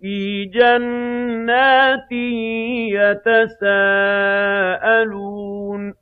في جنات يتساءلون